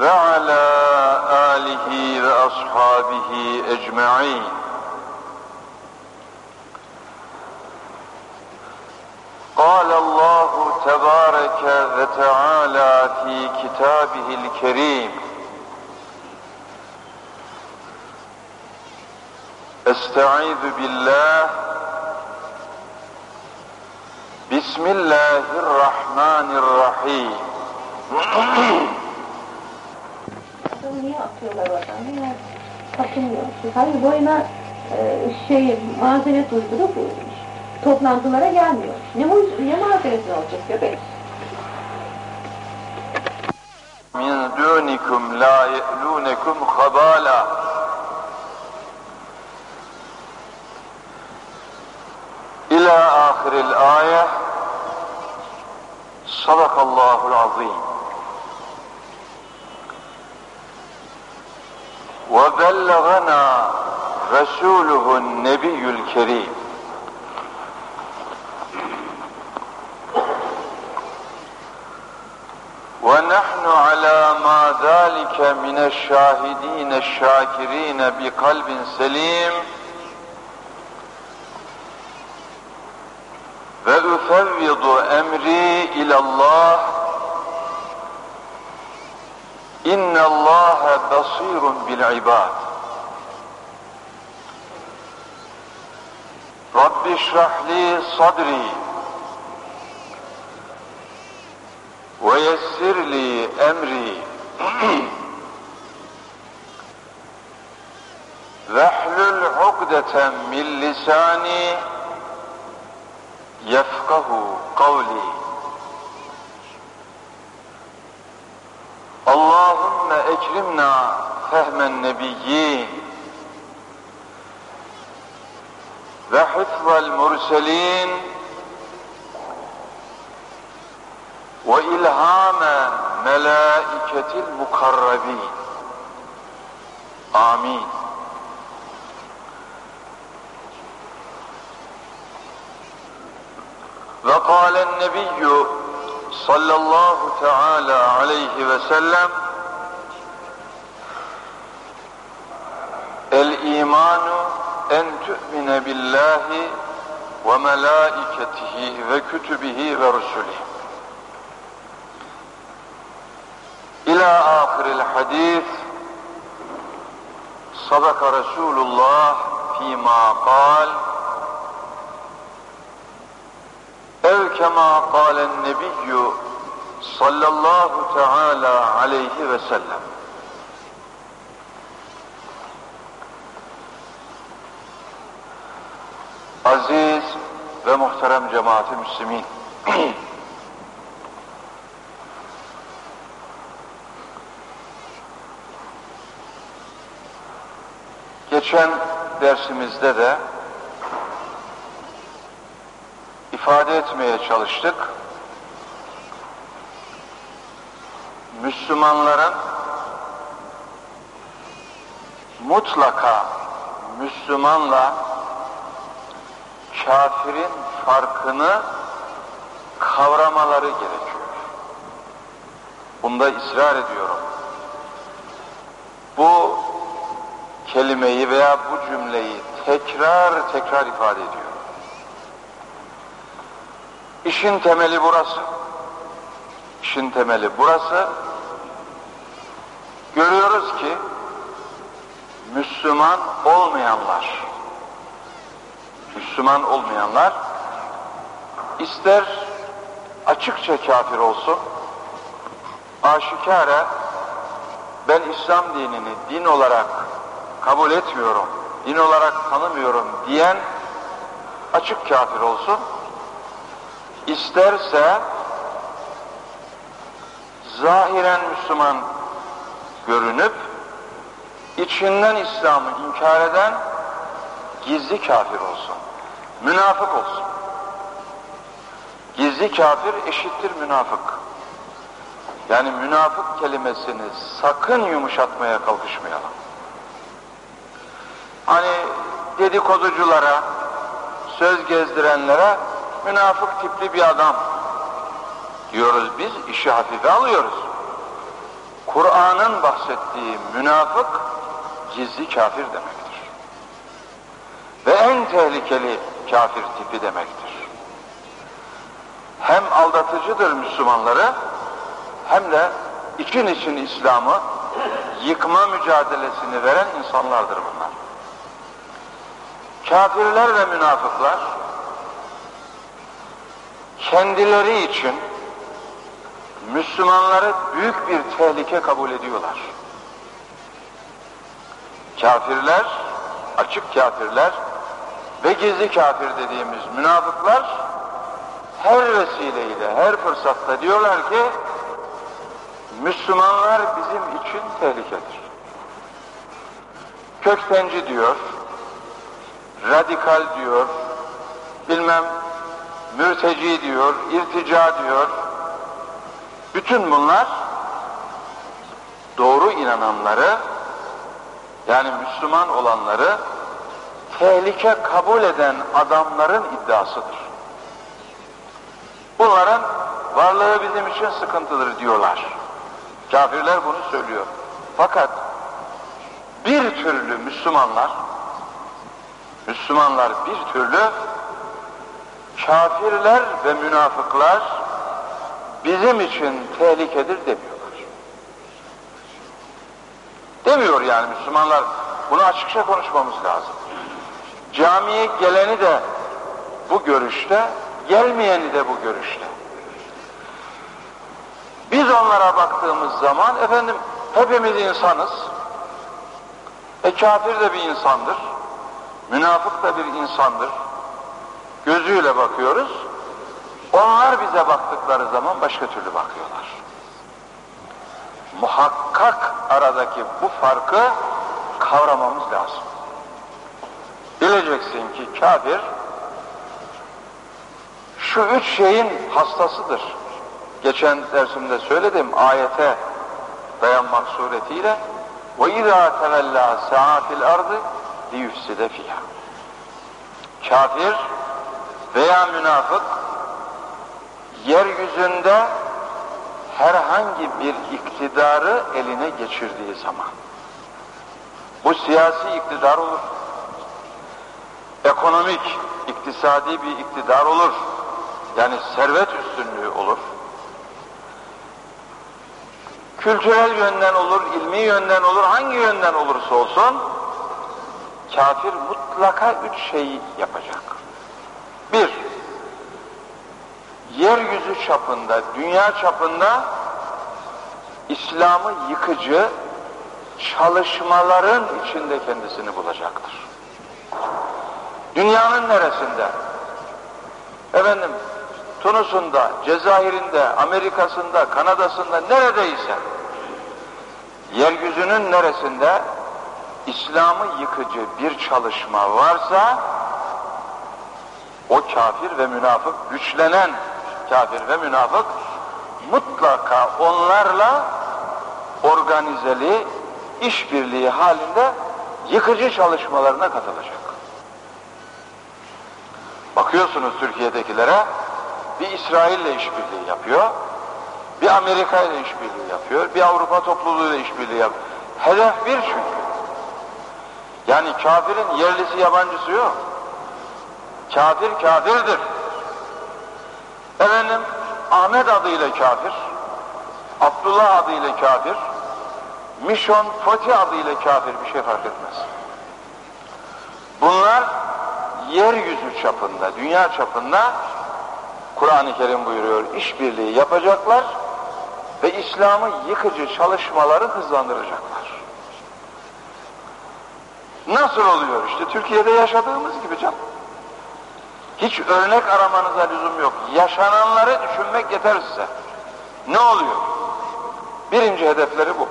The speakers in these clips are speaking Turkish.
وعلى آله وأصحابه أجمعين. قال الله تبارك وتعالى في كتابه الكريم أستعيذ بالله بسم الله الرحمن الرحيم. Bunları niye atıyorlar oradan? Niye takılmıyorsunuz? Hani boyuna e, şey mazeret uydurup toplantılara gelmiyor. Ne, ne mazeretin olacak köpek? min dunikum la ye'lunekum habala ila ahiril ayet sadakallahu azim وبلغنا رسوله النبي الكريم. ونحن على ما ذلك من الشاهدين الشاكرين بقلب سليم. بالعباد رب اشرح لي صدري ويسر لي أمري. واحلل عقدة من لساني يفقه قولي. اللهم أكرمنا fehmen nebiyyi ve hıfzel murselin ve ilhame melaiketil mukarrabin. Amin. Ve kâlen nebiyyü sallallahu teâlâ aleyhi ve sellem en tu'mine billahi ve melaiketihi ve kütübihi ve rusulihi. İlâ ahiril hadis sadaka Resulullah fîmâ kal ev kemâ kalen nebiyyü sallallahu teâlâ aleyhi ve sellem cemaati müslimin Geçen dersimizde de ifade etmeye çalıştık. Müslümanların mutlaka Müslümanla kafirin farkını kavramaları gerekiyor. Bunda ısrar ediyorum. Bu kelimeyi veya bu cümleyi tekrar tekrar ifade ediyorum. İşin temeli burası. İşin temeli burası. Görüyoruz ki Müslüman olmayanlar Müslüman olmayanlar ister açıkça kafir olsun aşikare ben İslam dinini din olarak kabul etmiyorum, din olarak tanımıyorum diyen açık kafir olsun isterse zahiren Müslüman görünüp içinden İslam'ı inkar eden gizli kafir olsun. Münafık olsun. Gizli kafir eşittir münafık. Yani münafık kelimesini sakın yumuşatmaya kalkışmayalım. Hani dedikoduculara, söz gezdirenlere münafık tipli bir adam diyoruz biz, işi hafife alıyoruz. Kur'an'ın bahsettiği münafık gizli kafir demektir. Ve en tehlikeli kafir tipi demektir. Hem aldatıcıdır Müslümanları hem de için için İslam'ı yıkma mücadelesini veren insanlardır bunlar. Kafirler ve münafıklar kendileri için Müslümanları büyük bir tehlike kabul ediyorlar. Kafirler, açık kafirler ve gizli kafir dediğimiz münafıklar her vesileyle, her fırsatta diyorlar ki Müslümanlar bizim için tehlikedir. Köktenci diyor, radikal diyor, bilmem mürteci diyor, irtica diyor. Bütün bunlar doğru inananları yani Müslüman olanları tehlike kabul eden adamların iddiasıdır. Bunların varlığı bizim için sıkıntıdır diyorlar. Kafirler bunu söylüyor. Fakat bir türlü Müslümanlar Müslümanlar bir türlü kafirler ve münafıklar bizim için tehlikedir demiyorlar. Demiyor yani Müslümanlar. Bunu açıkça konuşmamız lazım. Camiye geleni de bu görüşte, gelmeyeni de bu görüşte. Biz onlara baktığımız zaman efendim hepimiz insanız. E kafir de bir insandır. Münafık da bir insandır. Gözüyle bakıyoruz. Onlar bize baktıkları zaman başka türlü bakıyorlar. Muhakkak aradaki bu farkı kavramamız lazım. Bileceksin ki kafir şu üç şeyin hastasıdır. Geçen dersimde söyledim ayete dayanmak suretiyle وَاِذَا تَوَلَّا سَعَى فِي الْاَرْضِ لِيُفْسِدَ فِيهَا Kafir veya münafık yeryüzünde herhangi bir iktidarı eline geçirdiği zaman bu siyasi iktidar olur ekonomik, iktisadi bir iktidar olur yani servet üstünlüğü olur kültürel yönden olur, ilmi yönden olur, hangi yönden olursa olsun kafir mutlaka üç şeyi yapacak. Bir, yeryüzü çapında, dünya çapında İslam'ı yıkıcı çalışmaların içinde kendisini bulacaktır. Dünyanın neresinde? Efendim, Tunus'unda, Cezayir'inde, Amerika'sında, Kanada'sında neredeyse yeryüzünün neresinde İslam'ı yıkıcı bir çalışma varsa o kafir ve münafık güçlenen kafir ve münafık mutlaka onlarla organizeli işbirliği halinde yıkıcı çalışmalarına katılacak. Bakıyorsunuz Türkiye'dekilere bir İsrail ile işbirliği yapıyor, bir Amerika ile işbirliği yapıyor, bir Avrupa topluluğu ile işbirliği yapıyor. Hedef bir çünkü. Yani kafirin yerlisi yabancısı yok. Kafir kafirdir. Efendim Ahmet adıyla kafir, Abdullah adıyla kafir, Mişon Fati adıyla kafir bir şey fark etmez. Bunlar yeryüzü çapında, dünya çapında Kur'an-ı Kerim buyuruyor işbirliği yapacaklar ve İslam'ı yıkıcı çalışmaları hızlandıracaklar. Nasıl oluyor işte Türkiye'de yaşadığımız gibi canım. Hiç örnek aramanıza lüzum yok. Yaşananları düşünmek yeter size. Ne oluyor? Birinci hedefleri bu.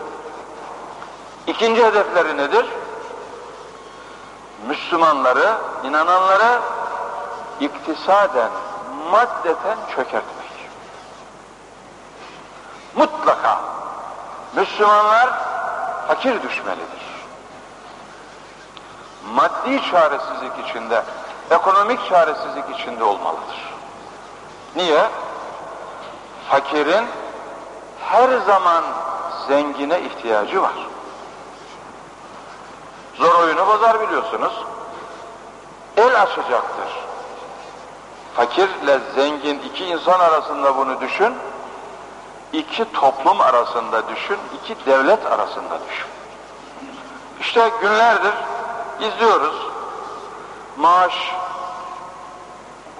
İkinci hedefleri nedir? Müslümanları, inananları iktisaden, maddeten çökertmek. Mutlaka Müslümanlar fakir düşmelidir. Maddi çaresizlik içinde, ekonomik çaresizlik içinde olmalıdır. Niye? Fakirin her zaman zengine ihtiyacı var. Zor oyunu bozar biliyorsunuz. El açacaktır. Fakirle zengin iki insan arasında bunu düşün. iki toplum arasında düşün. iki devlet arasında düşün. İşte günlerdir izliyoruz. Maaş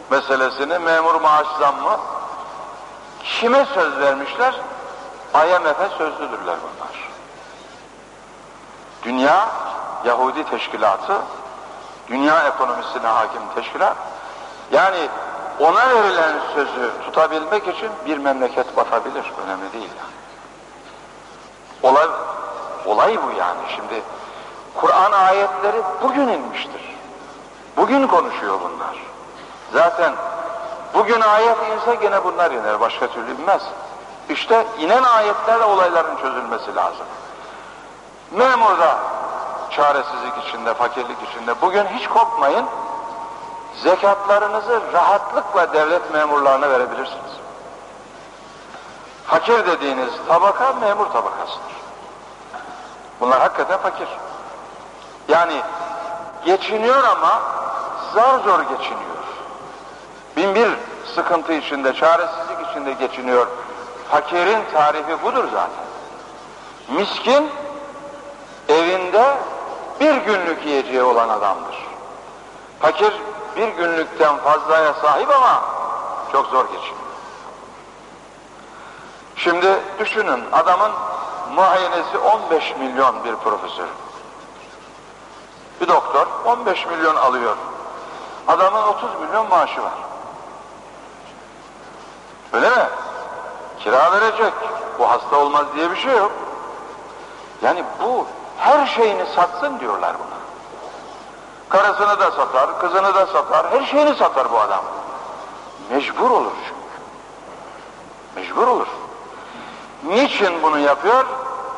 meselesini, memur maaş zammı kime söz vermişler? IMF'e sözlüdürler bunlar. Dünya Yahudi teşkilatı, dünya ekonomisine hakim teşkilat, yani ona verilen sözü tutabilmek için bir memleket batabilir, önemli değil. Yani. Olay, olay bu yani. Şimdi Kur'an ayetleri bugün inmiştir. Bugün konuşuyor bunlar. Zaten bugün ayet inse gene bunlar iner, başka türlü inmez. İşte inen ayetlerle olayların çözülmesi lazım. Memurda çaresizlik içinde, fakirlik içinde bugün hiç korkmayın, zekatlarınızı rahatlıkla devlet memurlarına verebilirsiniz. Fakir dediğiniz tabaka memur tabakasıdır. Bunlar hakikaten fakir. Yani geçiniyor ama zar zor geçiniyor. Bin bir sıkıntı içinde, çaresizlik içinde geçiniyor. Fakirin tarifi budur zaten. Miskin evinde bir günlük yiyeceği olan adamdır. Fakir bir günlükten fazlaya sahip ama çok zor geçiniyor. Şimdi düşünün adamın muayenesi 15 milyon bir profesör. Bir doktor 15 milyon alıyor. Adamın 30 milyon maaşı var. Öyle mi? Kira verecek. Bu hasta olmaz diye bir şey yok. Yani bu her şeyini satsın diyorlar buna. Karısını da satar, kızını da satar, her şeyini satar bu adam. Mecbur olur çünkü. Mecbur olur. Niçin bunu yapıyor?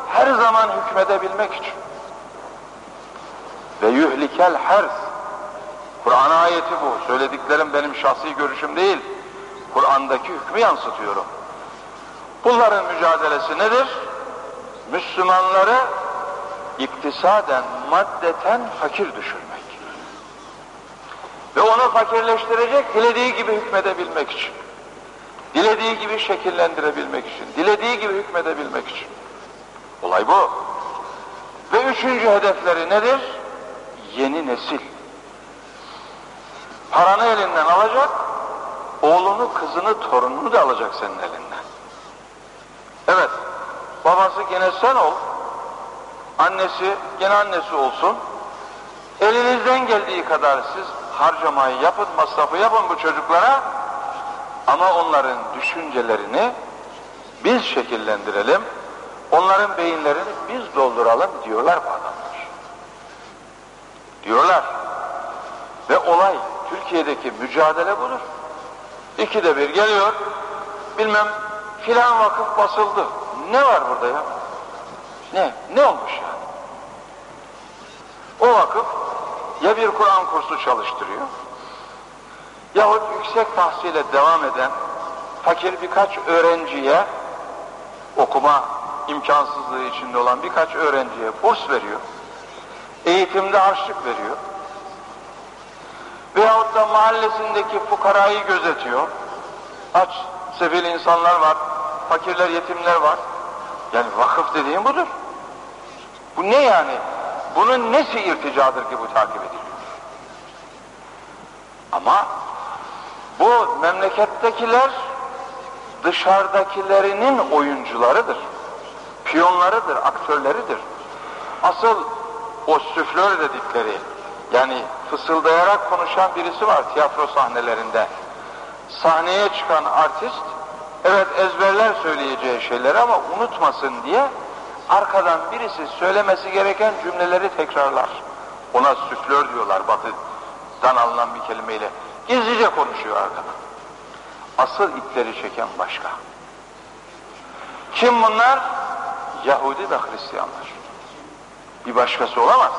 Her zaman hükmedebilmek için. Ve yuhlikel hers. Kur'an ayeti bu. Söylediklerim benim şahsi görüşüm değil. Kur'an'daki hükmü yansıtıyorum. Bunların mücadelesi nedir? Müslümanları iktisaden, maddeten fakir düşürmek. Ve onu fakirleştirecek, dilediği gibi hükmedebilmek için. Dilediği gibi şekillendirebilmek için. Dilediği gibi hükmedebilmek için. Olay bu. Ve üçüncü hedefleri nedir? Yeni nesil. Paranı elinden alacak, oğlunu, kızını, torununu da alacak senin elinden. Evet, babası gene sen ol, annesi gene annesi olsun. Elinizden geldiği kadar siz harcamayı yapın, masrafı yapın bu çocuklara. Ama onların düşüncelerini biz şekillendirelim, onların beyinlerini biz dolduralım diyorlar bu adamlar. Diyorlar. Ve olay, Türkiye'deki mücadele budur. İkide bir geliyor, bilmem filan vakıf basıldı. Ne var burada ya? Ne? Ne olmuş yani? O vakıf ya bir Kur'an kursu çalıştırıyor yahut yüksek tahsile devam eden fakir birkaç öğrenciye okuma imkansızlığı içinde olan birkaç öğrenciye burs veriyor. Eğitimde harçlık veriyor. Veyahut da mahallesindeki fukarayı gözetiyor. Aç, sefil insanlar var, fakirler, yetimler var. Yani vakıf dediğim budur. Bu ne yani? Bunun nesi irticadır ki bu takip ediliyor? Ama bu memlekettekiler dışarıdakilerinin oyuncularıdır. Piyonlarıdır, aktörleridir. Asıl o süflör dedikleri yani fısıldayarak konuşan birisi var tiyatro sahnelerinde. Sahneye çıkan artist evet ezberler söyleyeceği şeyleri ama unutmasın diye arkadan birisi söylemesi gereken cümleleri tekrarlar. Ona süflör diyorlar batıdan alınan bir kelimeyle. Gizlice konuşuyor arkadan. Asıl ipleri çeken başka. Kim bunlar? Yahudi ve Hristiyanlar. Bir başkası olamaz.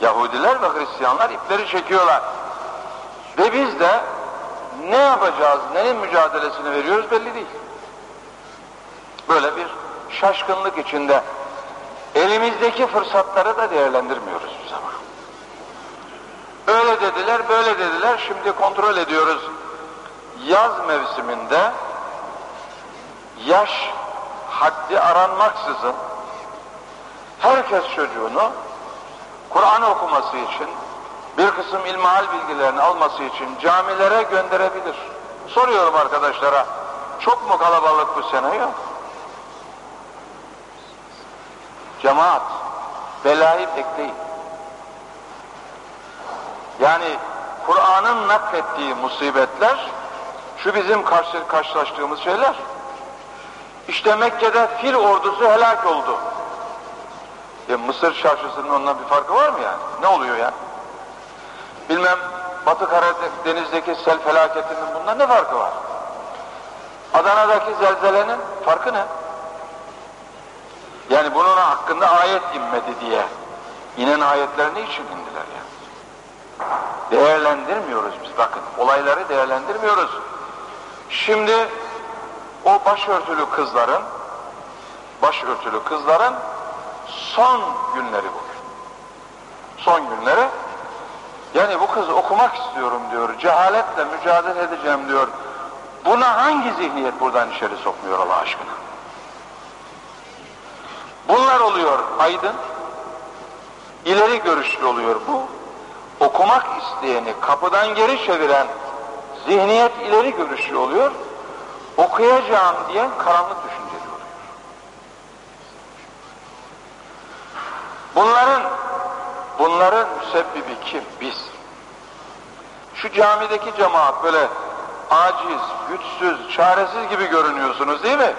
Yahudiler ve Hristiyanlar ipleri çekiyorlar. Ve biz de ne yapacağız, neyin mücadelesini veriyoruz belli değil. Böyle bir şaşkınlık içinde elimizdeki fırsatları da değerlendirmiyoruz biz ama. Öyle dediler, böyle dediler. Şimdi kontrol ediyoruz. Yaz mevsiminde yaş haddi aranmaksızın herkes çocuğunu Kur'an okuması için bir kısım ilmihal bilgilerini alması için camilere gönderebilir. Soruyorum arkadaşlara, çok mu kalabalık bu sene? Yok. Cemaat, belayı bekleyin. Yani Kur'an'ın naklettiği musibetler, şu bizim karşı, karşılaştığımız şeyler. İşte Mekke'de fil ordusu helak oldu. E Mısır çarşısının ondan bir farkı var mı yani? Ne oluyor yani? Bilmem Batı Karadeniz'deki sel felaketinin bundan ne farkı var? Adana'daki zelzelenin farkı ne? Yani bunun hakkında ayet inmedi diye. İnen ayetler ne için indiler yani? Değerlendirmiyoruz biz bakın. Olayları değerlendirmiyoruz. Şimdi o başörtülü kızların başörtülü kızların son günleri bugün. Son günleri yani bu kız okumak istiyorum diyor. Cehaletle mücadele edeceğim diyor. Buna hangi zihniyet buradan içeri sokmuyor Allah aşkına? Bunlar oluyor aydın. ileri görüşlü oluyor bu. Okumak isteyeni kapıdan geri çeviren zihniyet ileri görüşlü oluyor. Okuyacağım diyen karanlık düşünceli oluyor. Bunların bunların müsebbibi kim? Biz. Şu camideki cemaat böyle aciz, güçsüz, çaresiz gibi görünüyorsunuz değil mi?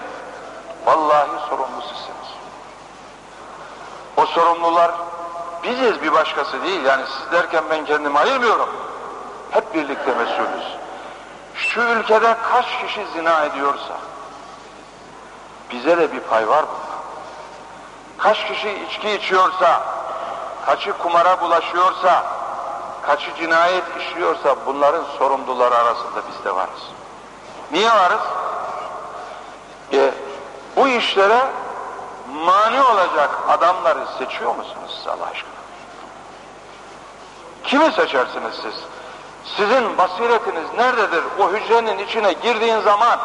Vallahi sorumlu sizsiniz. O sorumlular biziz bir başkası değil. Yani siz derken ben kendimi ayırmıyorum. Hep birlikte mesulüz. Şu ülkede kaç kişi zina ediyorsa bize de bir pay var bunda. Kaç kişi içki içiyorsa, kaçı kumara bulaşıyorsa, kaçı cinayet işliyorsa bunların sorumluları arasında biz de varız. Niye varız? E, bu işlere mani olacak adamları seçiyor musunuz siz Allah aşkına? Kimi seçersiniz siz? Sizin basiretiniz nerededir? O hücrenin içine girdiğin zaman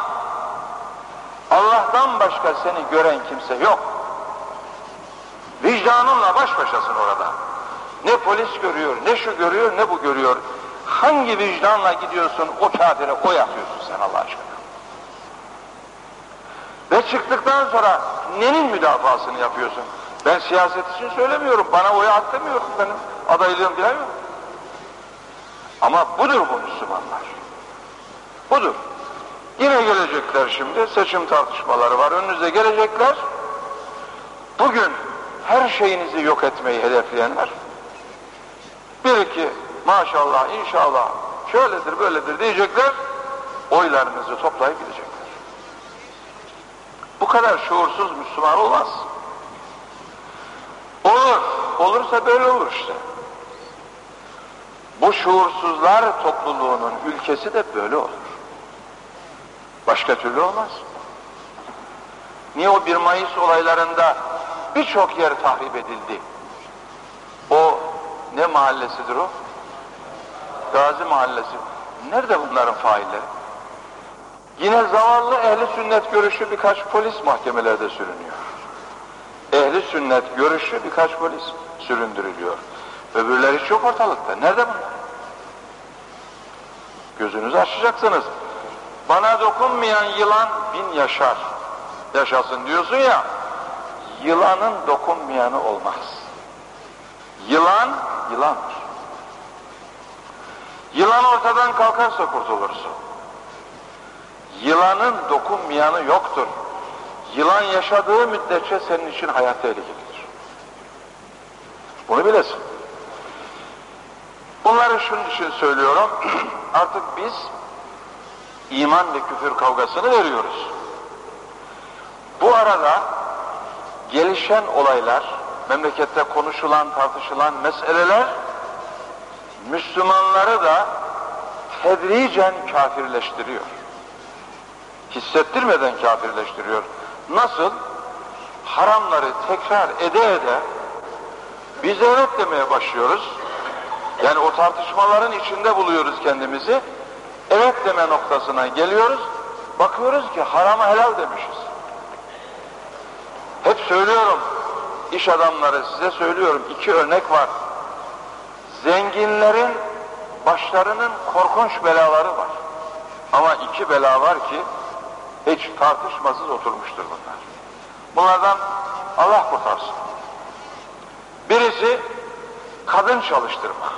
Allah'tan başka seni gören kimse yok. Vicdanınla baş başasın orada. Ne polis görüyor, ne şu görüyor, ne bu görüyor. Hangi vicdanla gidiyorsun o kafire o yapıyorsun sen Allah aşkına. Ve çıktıktan sonra nenin müdafasını yapıyorsun? Ben siyaset için söylemiyorum. Bana oy attırmıyorum benim adaylığım bilemiyorum. Ama budur bu Müslümanlar. Budur. Yine gelecekler şimdi. Seçim tartışmaları var. Önünüze gelecekler. Bugün her şeyinizi yok etmeyi hedefleyenler bir iki maşallah inşallah şöyledir böyledir diyecekler oylarınızı toplayıp gidecekler. Bu kadar şuursuz Müslüman olmaz. Olur. Olursa böyle olur işte. Bu şuursuzlar topluluğunun ülkesi de böyle olur. Başka türlü olmaz. Niye o 1 Mayıs olaylarında birçok yer tahrip edildi? O ne mahallesidir o? Gazi Mahallesi. Nerede bunların failleri? Yine zavallı ehli sünnet görüşü birkaç polis mahkemelerde sürünüyor. Ehli sünnet görüşü birkaç polis süründürülüyor. Öbürleri çok ortalıkta. Nerede bunlar? Gözünüzü açacaksınız. Bana dokunmayan yılan bin yaşar. Yaşasın diyorsun ya, yılanın dokunmayanı olmaz. Yılan, yılandır. Yılan ortadan kalkarsa kurtulursun. Yılanın dokunmayanı yoktur. Yılan yaşadığı müddetçe senin için hayat tehlikelidir. Bunu bilesin. Bunları şunun için söylüyorum. Artık biz iman ve küfür kavgasını veriyoruz. Bu arada gelişen olaylar, memlekette konuşulan, tartışılan meseleler Müslümanları da tedricen kafirleştiriyor. Hissettirmeden kafirleştiriyor. Nasıl? haramları tekrar ede ede biz evet demeye başlıyoruz. Yani o tartışmaların içinde buluyoruz kendimizi. Evet deme noktasına geliyoruz. Bakıyoruz ki harama helal demişiz. Hep söylüyorum iş adamları size söylüyorum iki örnek var. Zenginlerin başlarının korkunç belaları var. Ama iki bela var ki hiç tartışmasız oturmuştur bunlar. Bunlardan Allah kurtarsın. Birisi kadın çalıştırma.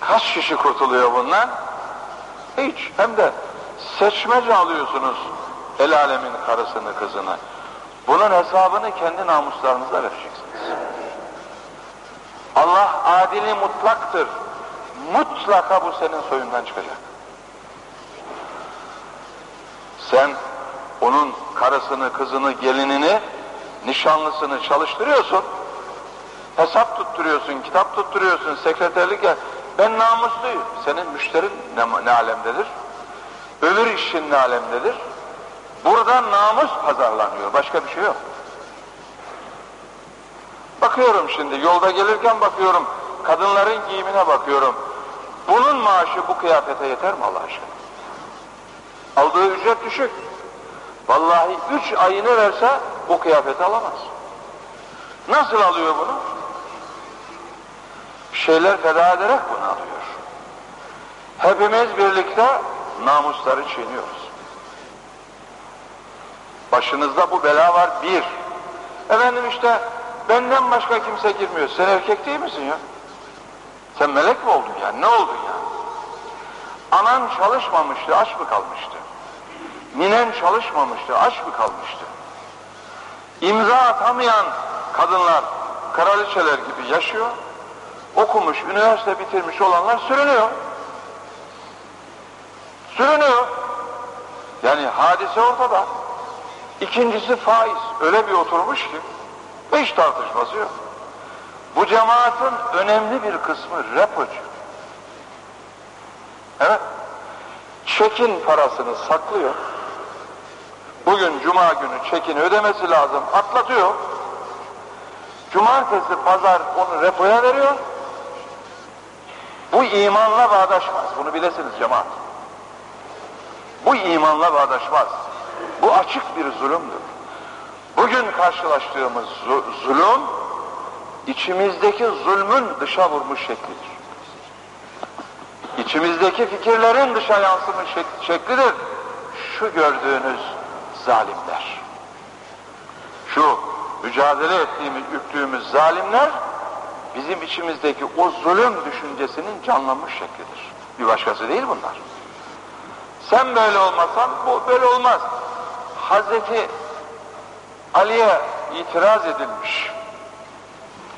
Kaç kişi kurtuluyor bundan? Hiç. Hem de seçmece alıyorsunuz el alemin karısını kızını. Bunun hesabını kendi namuslarınızla vereceksiniz. Allah adili mutlaktır. Mutlaka bu senin soyundan çıkacak. Sen onun karısını, kızını, gelinini, nişanlısını çalıştırıyorsun. Hesap tutturuyorsun, kitap tutturuyorsun, sekreterlik ya. Ben namusluyum. Senin müşterin ne, ne alemdedir? Öbür işin ne alemdedir? Burada namus pazarlanıyor. Başka bir şey yok. Bakıyorum şimdi, yolda gelirken bakıyorum, kadınların giyimine bakıyorum. Bunun maaşı bu kıyafete yeter mi Allah aşkına? Aldığı ücret düşük. Vallahi üç ayını verse bu kıyafeti alamaz. Nasıl alıyor bunu? Şeyler feda ederek bunu alıyor. Hepimiz birlikte namusları çiğniyoruz. Başınızda bu bela var bir. Efendim işte benden başka kimse girmiyor. Sen erkek değil misin ya? Sen melek mi oldun ya? Ne oldun ya? Anan çalışmamıştı, aç mı kalmıştı? Ninen çalışmamıştı, aç mı kalmıştı? İmza atamayan kadınlar kraliçeler gibi yaşıyor. Okumuş, üniversite bitirmiş olanlar sürünüyor. Sürünüyor. Yani hadise ortada. İkincisi faiz. Öyle bir oturmuş ki hiç tartışması yok. Bu cemaatin önemli bir kısmı repocu. Evet. Çekin parasını saklıyor. Bugün cuma günü çekini ödemesi lazım. Atlatıyor. Cumartesi, pazar onu repoya veriyor. Bu imanla bağdaşmaz. Bunu bilesiniz cemaat. Bu imanla bağdaşmaz. Bu açık bir zulümdür. Bugün karşılaştığımız zulüm, içimizdeki zulmün dışa vurmuş şeklidir. İçimizdeki fikirlerin dışa yansımış şeklidir. Şu gördüğünüz zalimler. Şu mücadele ettiğimiz, üktüğümüz zalimler bizim içimizdeki o zulüm düşüncesinin canlanmış şeklidir. Bir başkası değil bunlar. Sen böyle olmasan bu böyle olmaz. Hazreti Ali'ye itiraz edilmiş.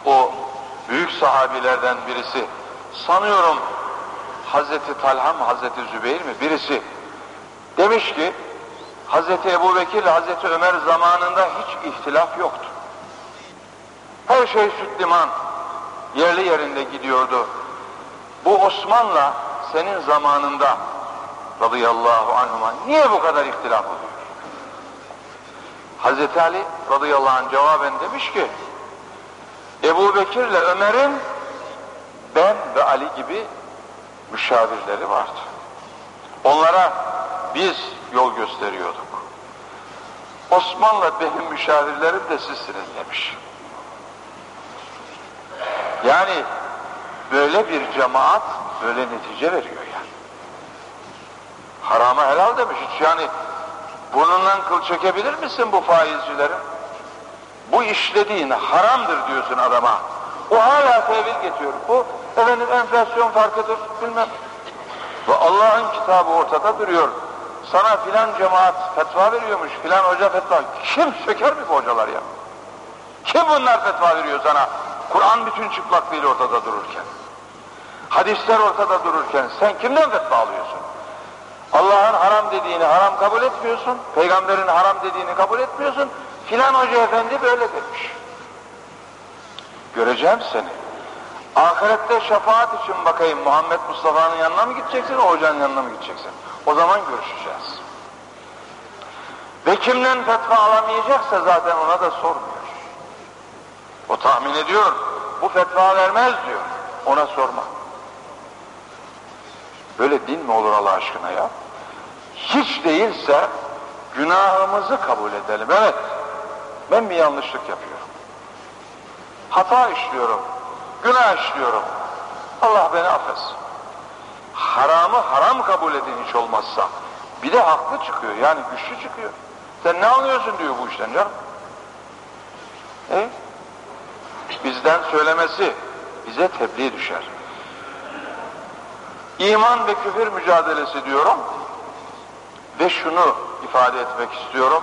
O büyük sahabilerden birisi. Sanıyorum Hazreti Talha mı Hazreti Zübeyir mi birisi demiş ki Hazreti Ebu Bekir ile Hazreti Ömer zamanında hiç ihtilaf yoktu. Her şey süt liman yerli yerinde gidiyordu. Bu Osman'la senin zamanında radıyallahu anhuma niye bu kadar ihtilaf oluyor? Hazreti Ali radıyallahu anh cevaben demiş ki Ebu Bekir ile Ömer'in ben ve Ali gibi müşavirleri vardı. Onlara biz yol gösteriyorduk. Osmanlı benim müşavirlerim de sizsiniz demiş. Yani böyle bir cemaat böyle netice veriyor yani. Harama helal demiş yani burnundan kıl çekebilir misin bu faizcilerin? Bu işlediğin haramdır diyorsun adama. O hala tevil getiriyor. Bu efendim enflasyon farkıdır bilmem. Ve Allah'ın kitabı ortada duruyor. Sana filan cemaat fetva veriyormuş, filan hoca fetva. Kim söker mi bu hocalar ya? Kim bunlar fetva veriyor sana? Kur'an bütün çıplaklığıyla ortada dururken. Hadisler ortada dururken sen kimden fetva alıyorsun? Allah'ın haram dediğini haram kabul etmiyorsun. Peygamberin haram dediğini kabul etmiyorsun. Filan hoca efendi böyle demiş. Göreceğim seni. Ahirette şefaat için bakayım Muhammed Mustafa'nın yanına mı gideceksin, o hocanın yanına mı gideceksin? O zaman görüşeceğiz. Ve kimden fetva alamayacaksa zaten ona da sormuyor. O tahmin ediyor, bu fetva vermez diyor. Ona sorma. Böyle din mi olur Allah aşkına ya? Hiç değilse günahımızı kabul edelim. Evet, ben bir yanlışlık yapıyorum. Hata işliyorum, günah işliyorum. Allah beni affetsin. Haramı haram kabul edin hiç olmazsa. Bir de haklı çıkıyor yani güçlü çıkıyor. Sen ne anlıyorsun diyor bu işten canım. E? Bizden söylemesi bize tebliğ düşer. İman ve küfür mücadelesi diyorum ve şunu ifade etmek istiyorum.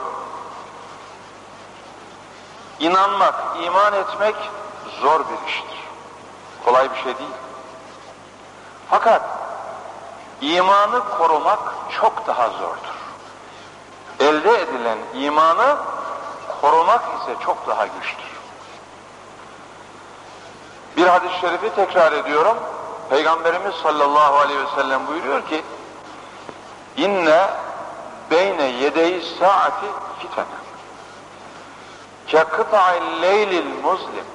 İnanmak, iman etmek zor bir iştir. Kolay bir şey değil. Fakat imanı korumak çok daha zordur. Elde edilen imanı korumak ise çok daha güçtür. Bir hadis-i şerifi tekrar ediyorum. Peygamberimiz sallallahu aleyhi ve sellem buyuruyor ki inne beyne yedeyi saati fitene ke kıta'il leylil muslim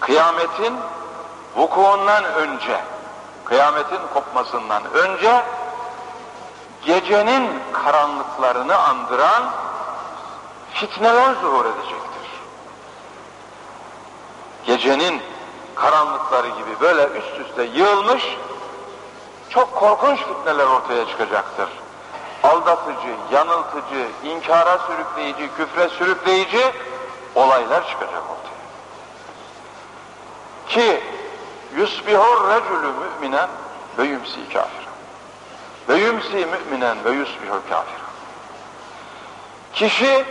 kıyametin vukuundan önce kıyametin kopmasından önce gecenin karanlıklarını andıran fitneler zuhur edecektir. Gecenin karanlıkları gibi böyle üst üste yığılmış çok korkunç fitneler ortaya çıkacaktır. Aldatıcı, yanıltıcı, inkara sürükleyici, küfre sürükleyici olaylar çıkacak ortaya. Ki yusbihur recülü müminen ve yumsi kafir. Ve yumsi müminen ve yusbihur kafir. Kişi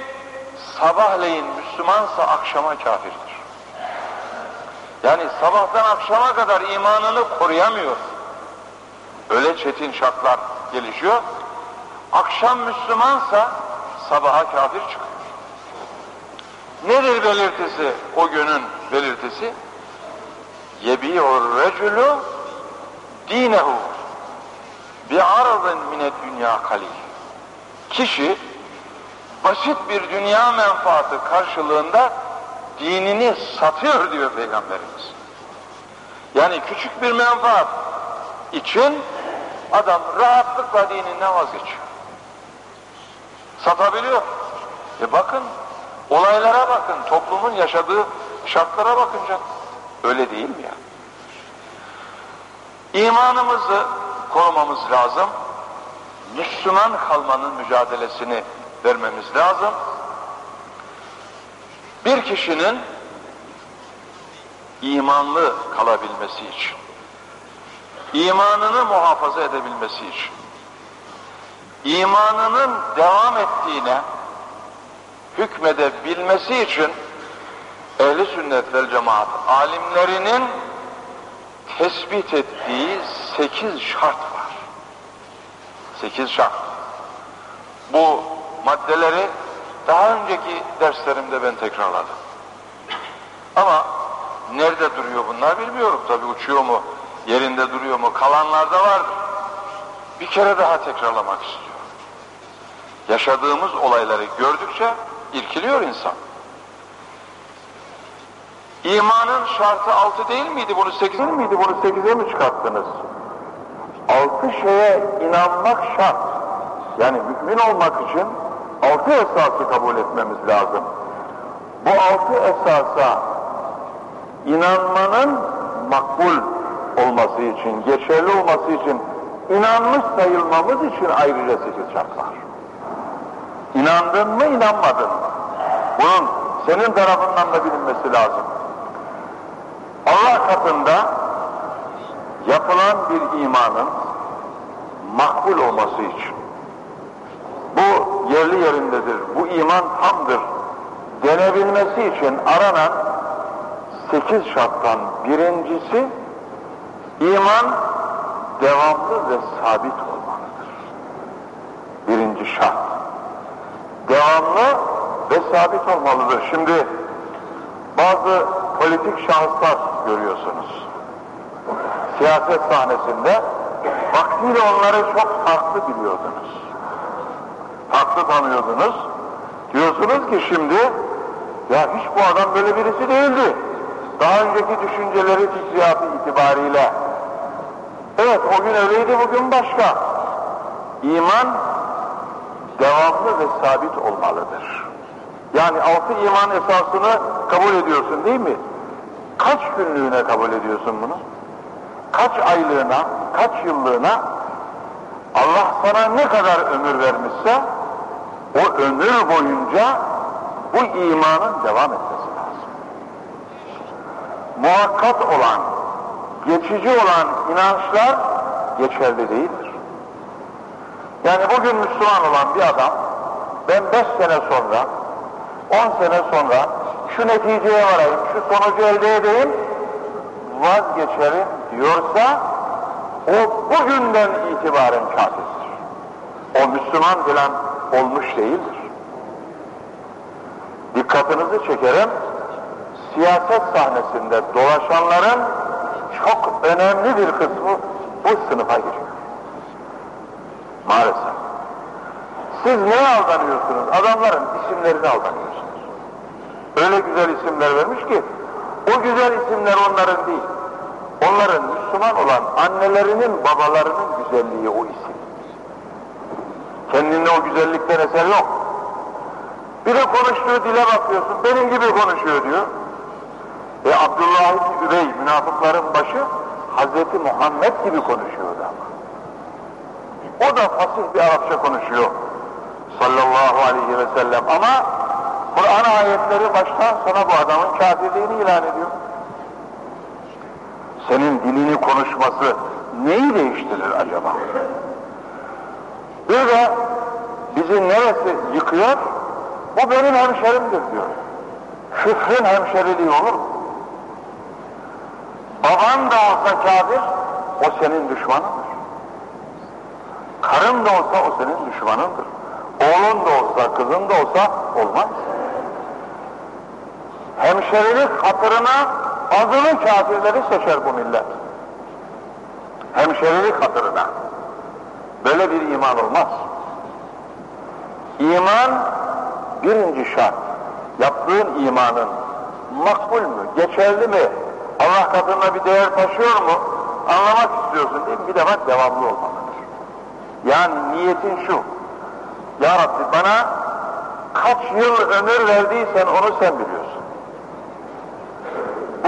sabahleyin Müslümansa akşama kafirdir. Yani sabahtan akşama kadar imanını koruyamıyor. Öyle çetin şartlar gelişiyor. Akşam Müslümansa sabaha kafir çıkıyor. Nedir belirtisi? O günün belirtisi? Yebi'ur recülü dinehu bi'aradın minet dünya kalil. Kişi basit bir dünya menfaati karşılığında dinini satıyor diyor Peygamberimiz. Yani küçük bir menfaat için adam rahatlıkla dininden vazgeçiyor. Satabiliyor. E bakın olaylara bakın, toplumun yaşadığı şartlara bakınca öyle değil mi ya? İmanımızı korumamız lazım. Müslüman kalmanın mücadelesini vermemiz lazım. Bir kişinin imanlı kalabilmesi için, imanını muhafaza edebilmesi için, imanının devam ettiğine hükmedebilmesi için ehli sünnet vel cemaat alimlerinin tespit ettiği sekiz şart var. Sekiz şart. Bu maddeleri daha önceki derslerimde ben tekrarladım. Ama nerede duruyor bunlar bilmiyorum. Tabi uçuyor mu, yerinde duruyor mu, kalanlarda vardır. Bir kere daha tekrarlamak istiyorum. Yaşadığımız olayları gördükçe irkiliyor insan. İmanın şartı altı değil miydi? Bunu sekiz miydi? Bunu sekize mi çıkarttınız? Altı şeye inanmak şart. Yani mümin olmak için altı esası kabul etmemiz lazım. Bu altı esasa inanmanın makbul olması için, geçerli olması için, inanmış sayılmamız için ayrıca sekiz şart var. İnandın mı, inanmadın mı? Bunun senin tarafından da bilinmesi lazım. Allah katında yapılan bir imanın makbul olması için bu yerli yerindedir, bu iman tamdır denebilmesi için aranan sekiz şarttan birincisi iman devamlı ve sabit olmalıdır. Birinci şart. Devamlı ve sabit olmalıdır. Şimdi bazı politik şahıslar görüyorsunuz. Siyaset sahnesinde vaktiyle onları çok farklı biliyordunuz. Farklı tanıyordunuz? Diyorsunuz ki şimdi ya hiç bu adam böyle birisi değildi. Daha önceki düşünceleri fikriyatı itibariyle. Evet o gün öyleydi bugün başka. İman devamlı ve sabit olmalıdır. Yani altı iman esasını kabul ediyorsun değil mi? Kaç günlüğüne kabul ediyorsun bunu? Kaç aylığına, kaç yıllığına Allah sana ne kadar ömür vermişse o ömür boyunca bu imanın devam etmesi lazım. Muhakkat olan, geçici olan inançlar geçerli değildir. Yani bugün Müslüman olan bir adam ben beş sene sonra, on sene sonra şu neticeye varayım, şu sonucu elde edeyim, vazgeçerim diyorsa o bugünden itibaren kafirdir. O Müslüman filan olmuş değildir. Dikkatinizi çekerim, siyaset sahnesinde dolaşanların çok önemli bir kısmı bu sınıfa giriyor. Maalesef. Siz neye aldanıyorsunuz? Adamların isimlerine aldanıyorsunuz. Öyle güzel isimler vermiş ki, o güzel isimler onların değil. Onların Müslüman olan annelerinin, babalarının güzelliği o isim. Kendinde o güzellikten eser yok. Bir de konuştuğu dile bakıyorsun, benim gibi konuşuyor diyor. E Abdullah İbni Übey, münafıkların başı, Hazreti Muhammed gibi konuşuyordu ama. O da fasih bir Arapça konuşuyor. Sallallahu aleyhi ve sellem. Ama Kur'an ayetleri baştan sona bu adamın kafirliğini ilan ediyor. Senin dilini konuşması neyi değiştirir acaba? Bir de bizi neresi yıkıyor? Bu benim hemşerimdir diyor. Küfrün hemşeriliği olur mu? Baban da olsa kafir, o senin düşmanındır. Karın da olsa o senin düşmanındır. Oğlun da olsa, kızın da olsa olmaz. Hemşerilik hatırına azılı kafirleri seçer bu millet. Hemşerilik hatırına. Böyle bir iman olmaz. İman birinci şart. Yaptığın imanın makbul mü, geçerli mi, Allah katında bir değer taşıyor mu anlamak istiyorsun değil mi? Bir defa devamlı olmalıdır. Yani niyetin şu. Ya Rabbi bana kaç yıl ömür verdiysen onu sen biliyorsun.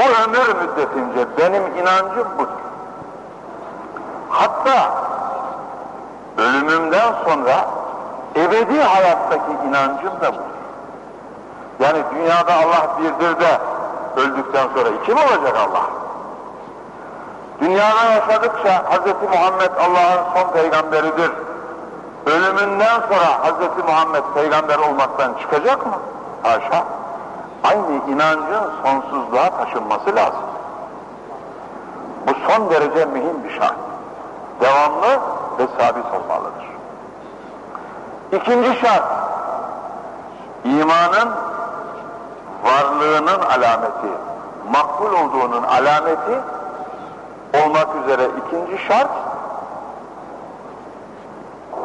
Bu ömür müddetince benim inancım budur. Hatta ölümümden sonra ebedi hayattaki inancım da budur. Yani dünyada Allah birdir de öldükten sonra iki mi olacak Allah? Dünyada yaşadıkça Hz. Muhammed Allah'ın son peygamberidir. Ölümünden sonra Hz. Muhammed peygamber olmaktan çıkacak mı? Haşa. Aynı inancın sonsuzluğa taşınması lazım. Bu son derece mühim bir şart. Devamlı ve sabit olmalıdır. İkinci şart, imanın varlığının alameti, makbul olduğunun alameti olmak üzere ikinci şart,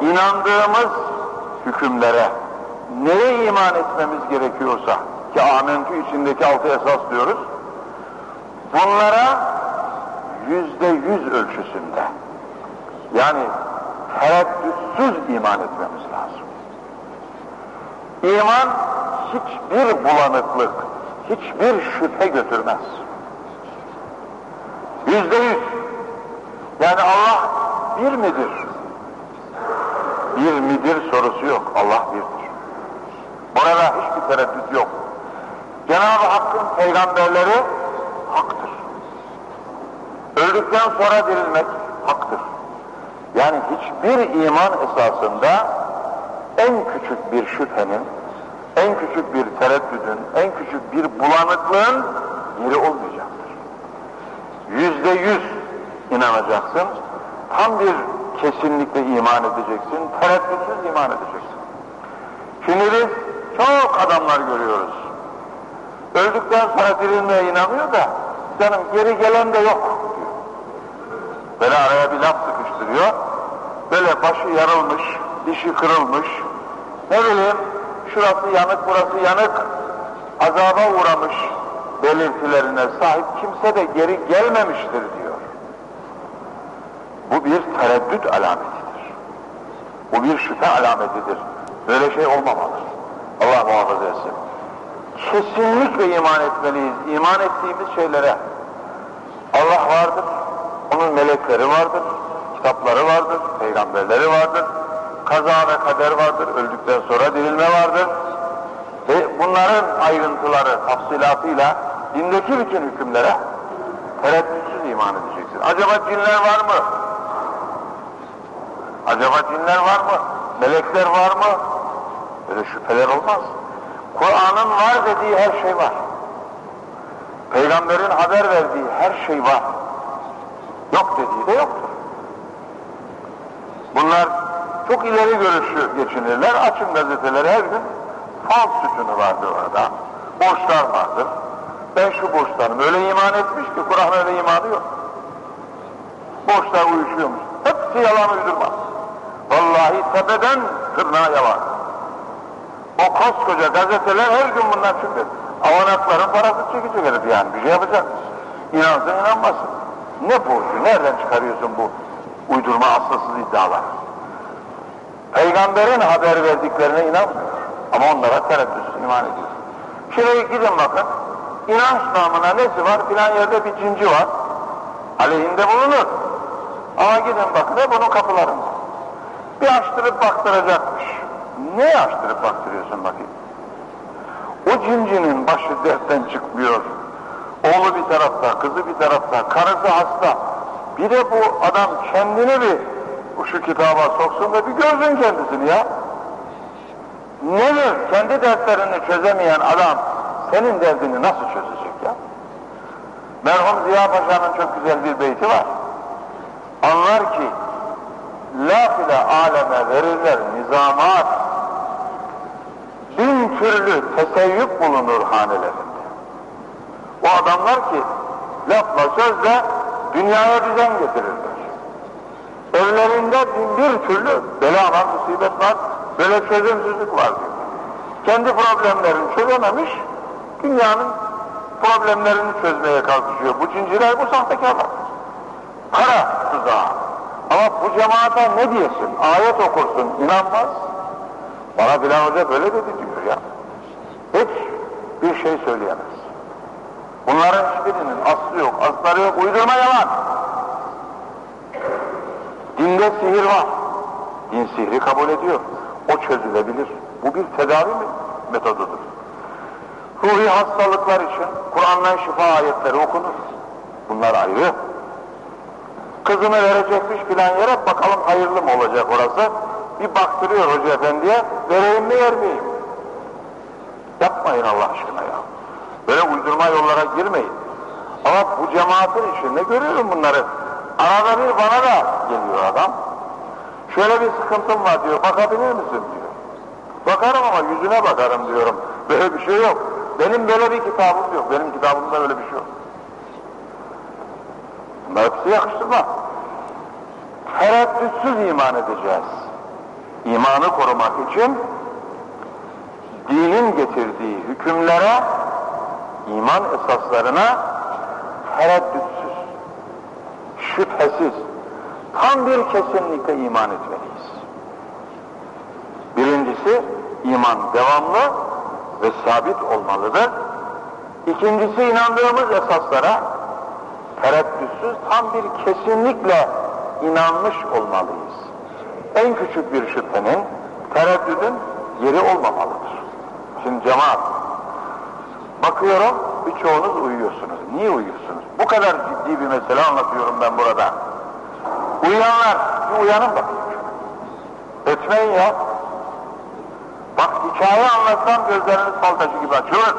inandığımız hükümlere neye iman etmemiz gerekiyorsa ki amentü içindeki altı esas diyoruz, bunlara yüzde yüz ölçüsünde yani tereddütsüz iman etmemiz lazım. İman hiçbir bulanıklık, hiçbir şüphe götürmez. Yüzde yüz. Yani Allah bir midir? Bir midir sorusu yok. Allah birdir. Burada hiçbir tereddüt yok. Cenab-ı Hakk'ın peygamberleri haktır. Öldükten sonra dirilmek haktır. Yani hiçbir iman esasında en küçük bir şüphenin, en küçük bir tereddüdün, en küçük bir bulanıklığın yeri olmayacaktır. Yüzde yüz inanacaksın, tam bir kesinlikle iman edeceksin, tereddütsüz iman edeceksin. Şimdi biz çok adamlar görüyoruz. Öldükten sonra dirilmeye inanıyor da, canım geri gelen de yok diyor. Böyle araya bir laf sıkıştırıyor, böyle başı yarılmış, dişi kırılmış, ne bileyim şurası yanık burası yanık azaba uğramış belirtilerine sahip kimse de geri gelmemiştir diyor. Bu bir tereddüt alametidir. Bu bir şüphe alametidir. Böyle şey olmamalı. Allah muhafaza etsin. Kesinlikle iman etmeliyiz. İman ettiğimiz şeylere. Allah vardır. Onun melekleri vardır. Kitapları vardır. Peygamberleri vardır. Kaza ve kader vardır. Öldükten sonra dirilme vardır. Ve bunların ayrıntıları, tafsilatıyla dindeki bütün hükümlere tereddütsüz iman edeceksin. Acaba cinler var mı? Acaba cinler var mı? Melekler var mı? Böyle şüpheler olmaz. Kur'an'ın var dediği her şey var. Peygamberin haber verdiği her şey var. Yok dediği de yoktur. Bunlar çok ileri görüşü geçinirler. Açın gazeteleri her gün fal sütunu vardır orada. Borçlar vardır. Ben şu borçlarım öyle iman etmiş ki Kur'an öyle imanı yok. Borçlar uyuşuyormuş. Hepsi yalan uydurma. Vallahi tepeden tırnağa yalan. O koskoca gazeteler her gün bunlar çünkü avanakların parası çekecek herif yani bir şey yapacak. İnansın inanmasın. Ne borcu? Nereden çıkarıyorsun bu uydurma asılsız iddialar? Peygamberin haber verdiklerine inanmıyor. Ama onlara tereddütsüz iman ediyor. Şuraya gidin bakın. İnanç namına nesi var? Filan yerde bir cinci var. Aleyhinde bulunur. Ama gidin bakın onun kapılarında. Bir açtırıp baktıracakmış. Ne açtırıp baktırıyorsun bakayım? O cincinin başı dertten çıkmıyor. Oğlu bir tarafta, kızı bir tarafta, karısı hasta. Bir de bu adam kendini bir şu kitaba soksun da bir görsün kendisini ya. Nedir? Kendi dertlerini çözemeyen adam senin derdini nasıl çözecek ya? Merhum Ziya Paşa'nın çok güzel bir beyti var. Anlar ki laf ile aleme verirler nizamat bin türlü teseyyüp bulunur hanelerinde. O adamlar ki lafla sözle dünyaya düzen getirirler. Evlerinde bin bir türlü bela var, musibet var, böyle çözümsüzlük var diyor. Kendi problemlerini çözememiş, dünyanın problemlerini çözmeye kalkışıyor. Bu cinciler, bu sahtekarlar. Para tuzağı. Ama bu cemaate ne diyesin? Ayet okursun, inanmaz. Bana filan hoca böyle dedi diyor ya. Hiç bir şey söyleyemez. Bunların hiçbirinin aslı yok, asları yok, uydurma yalan. Dinde sihir var. Din sihri kabul ediyor. O çözülebilir. Bu bir tedavi mi? metodudur. Ruhi hastalıklar için Kur'an'dan şifa ayetleri okunur. Bunlar ayrı. Kızını verecekmiş filan yere bakalım hayırlı mı olacak orası. Bir baktırıyor hoca efendiye vereyim mi vermeyeyim. Yapmayın Allah aşkına ya. Böyle uydurma yollara girmeyin. Ama bu cemaatin içinde görüyorum bunları. Arada bir bana da geliyor adam. Şöyle bir sıkıntım var diyor, bakabilir misin diyor. Bakarım ama yüzüne bakarım diyorum. Böyle bir şey yok. Benim böyle bir kitabım yok. Benim kitabımda böyle bir şey yok. Bunlar hepsi yakıştırma. Tereddütsüz iman edeceğiz. İmanı korumak için dinin getirdiği hükümlere, iman esaslarına tereddütsüz, şüphesiz, tam bir kesinlikle iman etmeliyiz. Birincisi, iman devamlı ve sabit olmalıdır. İkincisi, inandığımız esaslara tereddütsüz, tam bir kesinlikle inanmış olmalıyız. En küçük bir şüphenin, tereddüdün yeri olmamalıdır. Şimdi cemaat, bakıyorum birçoğunuz uyuyorsunuz. Niye uyuyorsunuz? Bu kadar ciddi bir mesele anlatıyorum ben burada. Uyuyanlar, bir uyanın bakayım. Etmeyin ya. Bak hikaye anlatsam gözleriniz fal taşı gibi açılır.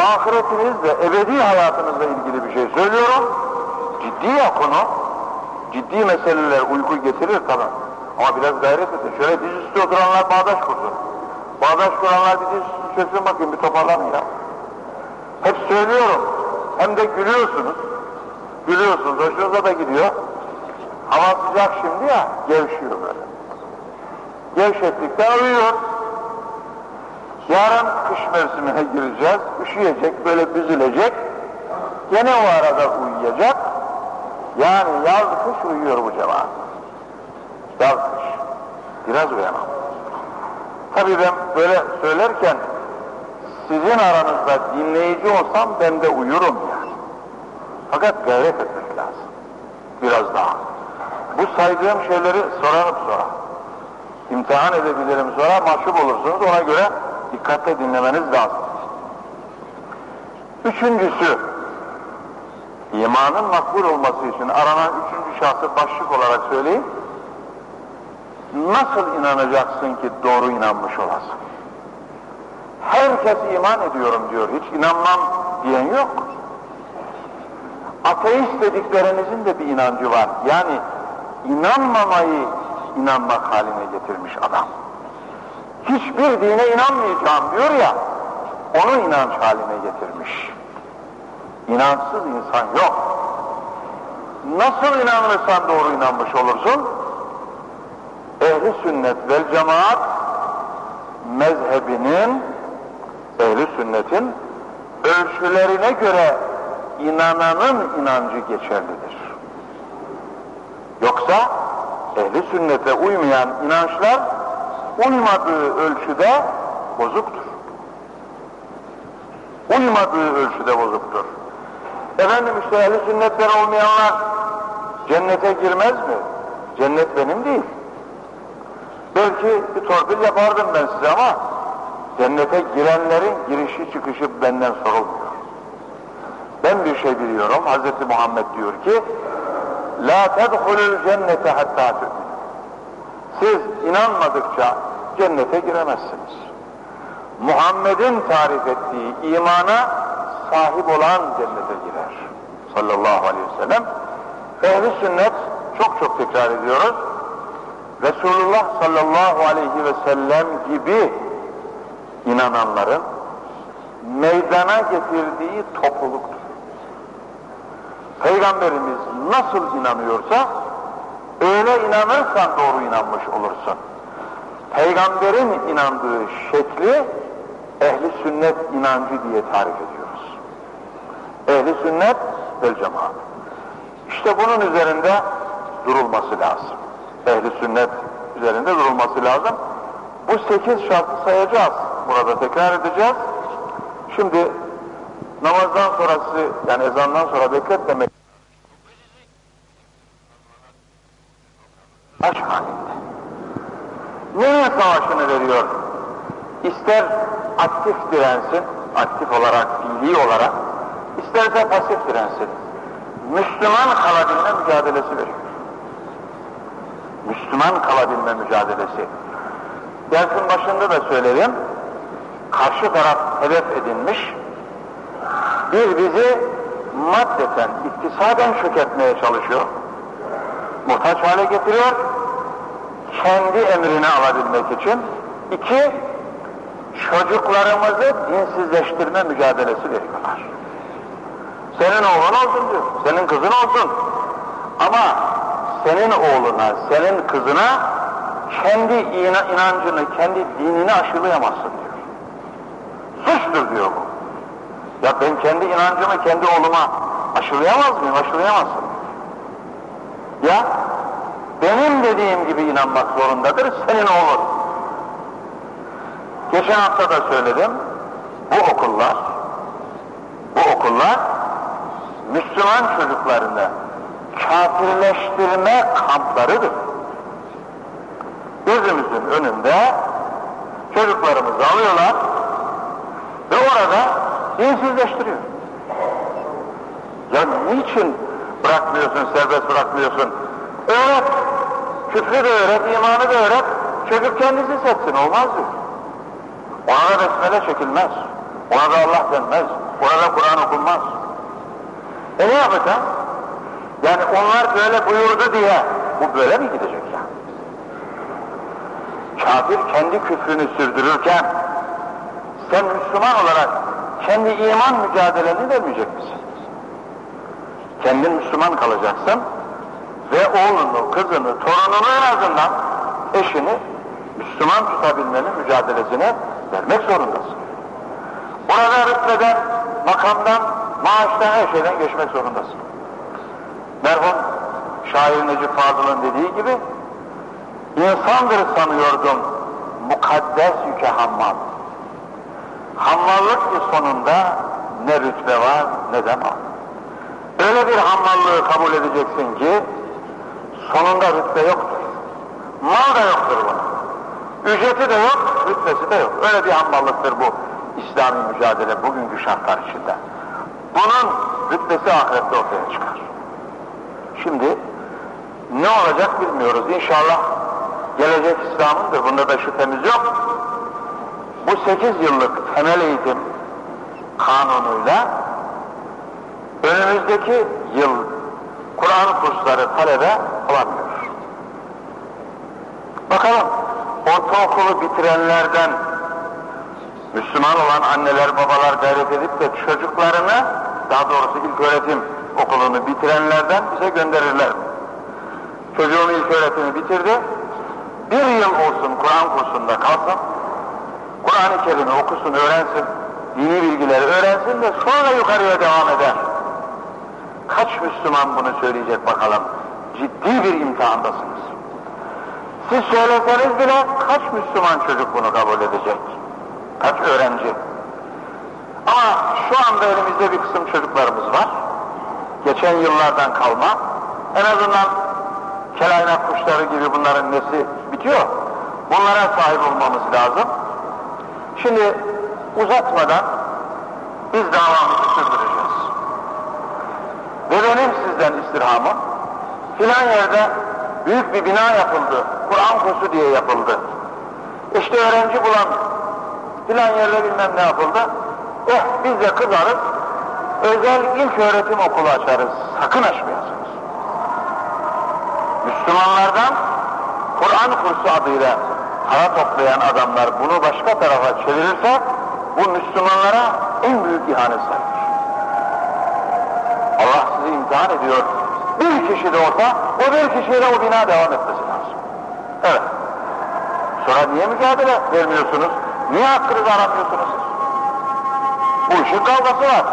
Ahiretinizle, ebedi hayatınızla ilgili bir şey söylüyorum. Ciddi ya konu. Ciddi meseleler uyku getirir tabi. Ama biraz gayret edin. Şöyle dizüstü oturanlar bağdaş kursun. Bağdaş kuranlar bir dizüstü çözsün bakayım bir toparlanın ya. Hep söylüyorum. Hem de gülüyorsunuz. Gülüyorsunuz. Hoşunuza da gidiyor. Hava sıcak şimdi ya. Gevşiyor böyle. Gevşeklikten uyuyor. Yarın kış mevsimine gireceğiz. Üşüyecek, böyle büzülecek. Gene o arada uyuyacak. Yani yaz kış uyuyor bu cemaat. Yaz kış. Biraz uyanalım. Tabii ben böyle söylerken sizin aranızda dinleyici olsam ben de uyurum yani. Fakat gayret etmek lazım. Biraz daha. Bu saydığım şeyleri sorarım sonra. İmtihan edebilirim sonra mahcup olursunuz ona göre dikkatle dinlemeniz lazım. Üçüncüsü, imanın makbul olması için aranan üçüncü şahsı başlık olarak söyleyeyim. Nasıl inanacaksın ki doğru inanmış olasın? Herkes iman ediyorum diyor, hiç inanmam diyen yok. Ateist dediklerinizin de bir inancı var. Yani inanmamayı inanmak haline getirmiş adam. Hiçbir dine inanmayacağım diyor ya, onu inanç haline getirmiş. İnansız insan yok. Nasıl inanırsan doğru inanmış olursun? Ehli sünnet vel cemaat mezhebinin, ehli sünnetin ölçülerine göre inananın inancı geçerlidir. Yoksa ehli sünnete uymayan inançlar uymadığı ölçüde bozuktur. Uymadığı ölçüde bozuktur. Efendim işte ehli sünnetten olmayanlar cennete girmez mi? Cennet benim değil. Belki bir torpil yapardım ben size ama cennete girenlerin girişi çıkışı benden sorulmuyor. Ben bir şey biliyorum. Hz. Muhammed diyor ki La tedhulul cennete hatta Siz inanmadıkça cennete giremezsiniz. Muhammed'in tarif ettiği imana sahip olan cennete girer. Sallallahu aleyhi ve sellem. Ehli sünnet çok çok tekrar ediyoruz. Resulullah sallallahu aleyhi ve sellem gibi inananların meydana getirdiği topluluktur. Peygamberimiz nasıl inanıyorsa öyle inanırsan doğru inanmış olursun. Peygamberin inandığı şekli ehli sünnet inancı diye tarif ediyoruz. Ehli sünnet vel cemaat. İşte bunun üzerinde durulması lazım. Ehli sünnet üzerinde durulması lazım. Bu sekiz şartı sayacağız. Burada tekrar edeceğiz. Şimdi namazdan sonrası yani ezandan sonra bekletmemek aşk halinde. Neye savaşını veriyor? İster aktif dirensin, aktif olarak, fiili olarak, isterse pasif dirensin. Müslüman kalabilme mücadelesi veriyor. Müslüman kalabilme mücadelesi. Dersin başında da söyledim, karşı taraf hedef edinmiş, bir bizi maddeten, iktisaden çökertmeye çalışıyor. Muhtaç hale getiriyor. Kendi emrine alabilmek için. iki çocuklarımızı dinsizleştirme mücadelesi veriyorlar. Senin oğlun olsun diyor, senin kızın olsun. Ama senin oğluna, senin kızına kendi inancını, kendi dinini aşılayamazsın diyor. Suçtur diyor bu. Ya ben kendi inancımı kendi oğluma aşılayamaz mıyım? Aşılayamazsın. Ya benim dediğim gibi inanmak zorundadır senin oğlun. Geçen hafta da söyledim. Bu okullar bu okullar Müslüman çocuklarını kafirleştirme kamplarıdır. Gözümüzün önünde çocuklarımızı alıyorlar ve orada dinsizleştiriyor. Ya niçin bırakmıyorsun, serbest bırakmıyorsun? Öğret, küfrü de öğret, imanı da öğret, çocuk kendisi setsin, olmaz diyor. Ona da besmele çekilmez, ona da Allah denmez, ona da Kur'an okunmaz. E ne yapacağız? Yani onlar böyle buyurdu diye, bu böyle mi gidecek ya? Kafir kendi küfrünü sürdürürken, sen Müslüman olarak kendi iman mücadeleni vermeyecek misin? Kendin Müslüman kalacaksın ve oğlunu, kızını, torununu en azından eşini Müslüman tutabilmenin mücadelesine vermek zorundasın. Burada rütbeden, makamdan, maaştan her şeyden geçmek zorundasın. Merhum şair Necip Fazıl'ın dediği gibi insandır sanıyordum mukaddes yüke hammal. Hammallık ki sonunda ne rütbe var ne de mal. Öyle bir hammallığı kabul edeceksin ki sonunda rütbe yoktur. Mal da yoktur bunun. Ücreti de yok, rütbesi de yok. Öyle bir hammallıktır bu İslami mücadele bugünkü şartlar içinde. Bunun rütbesi ahirette ortaya çıkar. Şimdi ne olacak bilmiyoruz. İnşallah gelecek İslam'ındır. Bunda da şüphemiz yok. Bu sekiz yıllık temel eğitim kanunuyla önümüzdeki yıl Kur'an kursları talebe alamıyor. Bakalım ortaokulu bitirenlerden Müslüman olan anneler babalar gayret edip de çocuklarını daha doğrusu ilk öğretim okulunu bitirenlerden bize gönderirler. Çocuğum ilk öğretimi bitirdi. Bir yıl olsun Kur'an kursunda kalsın. Kur'an-ı Kerim'i okusun, öğrensin. Dini bilgileri öğrensin de sonra yukarıya devam eder. Kaç Müslüman bunu söyleyecek bakalım. Ciddi bir imtihandasınız. Siz söyleseniz bile kaç Müslüman çocuk bunu kabul edecek? Kaç öğrenci? Ama şu anda elimizde bir kısım çocuklarımız var. Geçen yıllardan kalma. En azından kelaynak kuşları gibi bunların nesli bitiyor. Bunlara sahip olmamız lazım. Şimdi uzatmadan biz davamızı sürdüreceğiz. Ve benim sizden istirhamım filan yerde büyük bir bina yapıldı. Kur'an kursu diye yapıldı. İşte öğrenci bulan filan yerde bilmem ne yapıldı. Eh biz de kızarız. Özel ilk öğretim okulu açarız. Sakın açmayasınız. Müslümanlardan Kur'an kursu adıyla para toplayan adamlar bunu başka tarafa çevirirse bu Müslümanlara en büyük ihanet sayılır. Allah sizi imtihan ediyor. Bir kişi de olsa o bir kişiyle o bina devam etmesi lazım. Evet. Sonra niye mücadele vermiyorsunuz? Niye hakkınızı aramıyorsunuz siz? Bu işin kavgası var.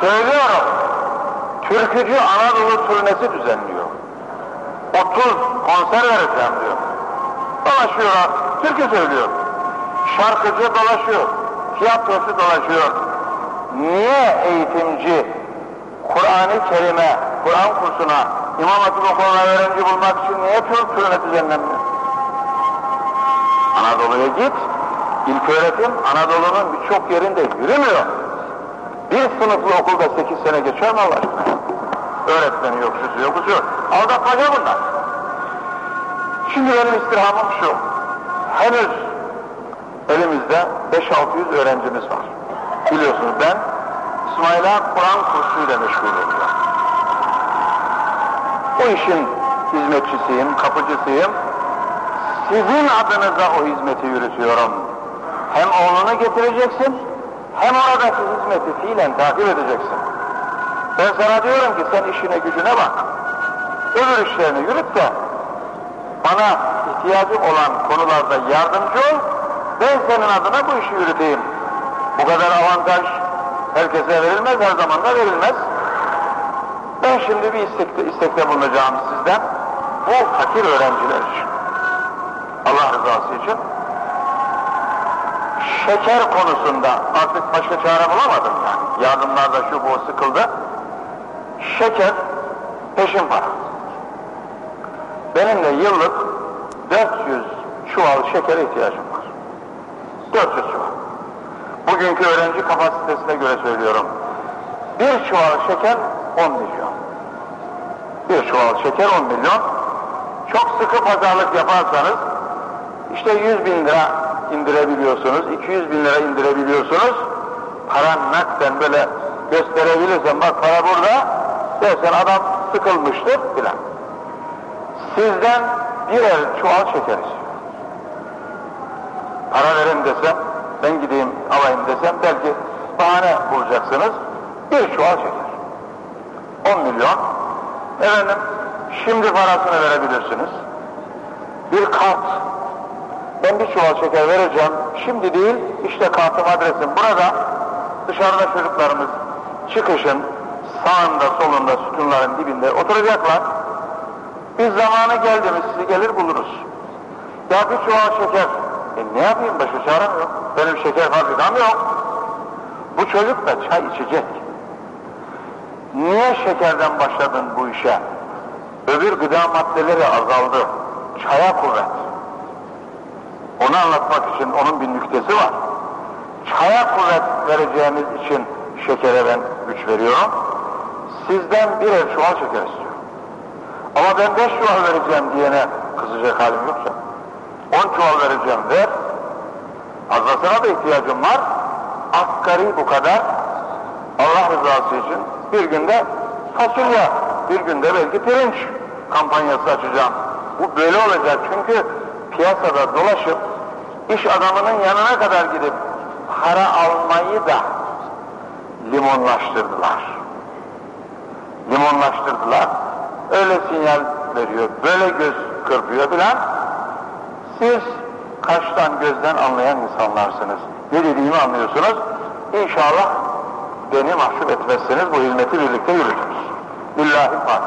Söylüyorum. Türkücü Anadolu turnesi düzenliyor. 30 konser vereceğim diyor. Dolaşıyor, türkü söylüyor. Şarkıcı dolaşıyor. Tiyatrosu dolaşıyor. Niye eğitimci Kur'an-ı Kerim'e, Kur'an kursuna, İmam Hatip okuluna öğrenci bulmak için niye Türk turne düzenlenmiyor? Anadolu'ya git, ilk öğretim Anadolu'nun birçok yerinde yürümüyor. Bir sınıflı okulda 8 sene geçer mi Allah aşkına? Öğretmeni yok, şusu yok, yok. Aldatmaca bunlar. Şimdi benim istirhamım şu. Henüz elimizde 5-600 öğrencimiz var. Biliyorsunuz ben İsmail'a Kur'an kursuyla meşgul oluyorum. O işin hizmetçisiyim, kapıcısıyım. Sizin adınıza o hizmeti yürütüyorum. Hem oğlunu getireceksin, hem oradaki hizmeti fiilen takip edeceksin. Ben sana diyorum ki sen işine gücüne bak. Öbür işlerini yürüt de bana ihtiyacım olan konularda yardımcı ol. Ben senin adına bu işi yürüteyim. Bu kadar avantaj herkese verilmez, her zaman da verilmez. Ben şimdi bir istekte, istekte bulunacağım sizden. Bu fakir öğrenciler için. Allah rızası için. Şeker konusunda artık başka çare bulamadım yani. Yardımlarda şu bu sıkıldı. Şeker peşin para. Benim de yıllık 400 çuval şekere ihtiyacım var. 400 çuval. Bugünkü öğrenci kapasitesine göre söylüyorum. Bir çuval şeker 10 milyon. Bir çuval şeker 10 milyon. Çok sıkı pazarlık yaparsanız işte 100 bin lira indirebiliyorsunuz, 200 bin lira indirebiliyorsunuz. Para nakden böyle gösterebilirsen bak para burada dersen adam sıkılmıştır filan. Sizden birer çuval şeker. Para verin desem, ben gideyim alayım desem belki bahane bulacaksınız. Bir çuval şeker. 10 milyon. Efendim, şimdi parasını verebilirsiniz. Bir kart, ben bir çuval şeker vereceğim, şimdi değil, işte kartım adresim burada, dışarıda çocuklarımız çıkışın sağında solunda sütunların dibinde oturacaklar. Biz zamanı geldi mi sizi gelir buluruz. Ya bir çuval şeker, e ne yapayım başka çarem. Benim şeker fabrikam yok. Bu çocuk da çay içecek. Niye şekerden başladın bu işe? Öbür gıda maddeleri azaldı. Çaya kuvvet. Onu anlatmak için onun bir nüktesi var. Çaya kuvvet vereceğiniz için şekere ben güç veriyorum. Sizden birer çuval şeker istiyorum. Ama ben beş çuval vereceğim diyene kızacak halim yoksa. On çuval vereceğim ver. Fazlasına da ihtiyacım var. Asgari bu kadar. Allah rızası için bir günde fasulye, bir günde belki pirinç kampanyası açacağım. Bu böyle olacak çünkü piyasada dolaşıp iş adamının yanına kadar gidip para almayı da limonlaştırdılar. Limonlaştırdılar. Öyle sinyal veriyor, böyle göz kırpıyor filan. Siz kaştan gözden anlayan insanlarsınız. Ne dediğimi anlıyorsunuz. İnşallah beni mahcup etmezseniz bu hizmeti birlikte yürütürüz. Lillahi Fatiha.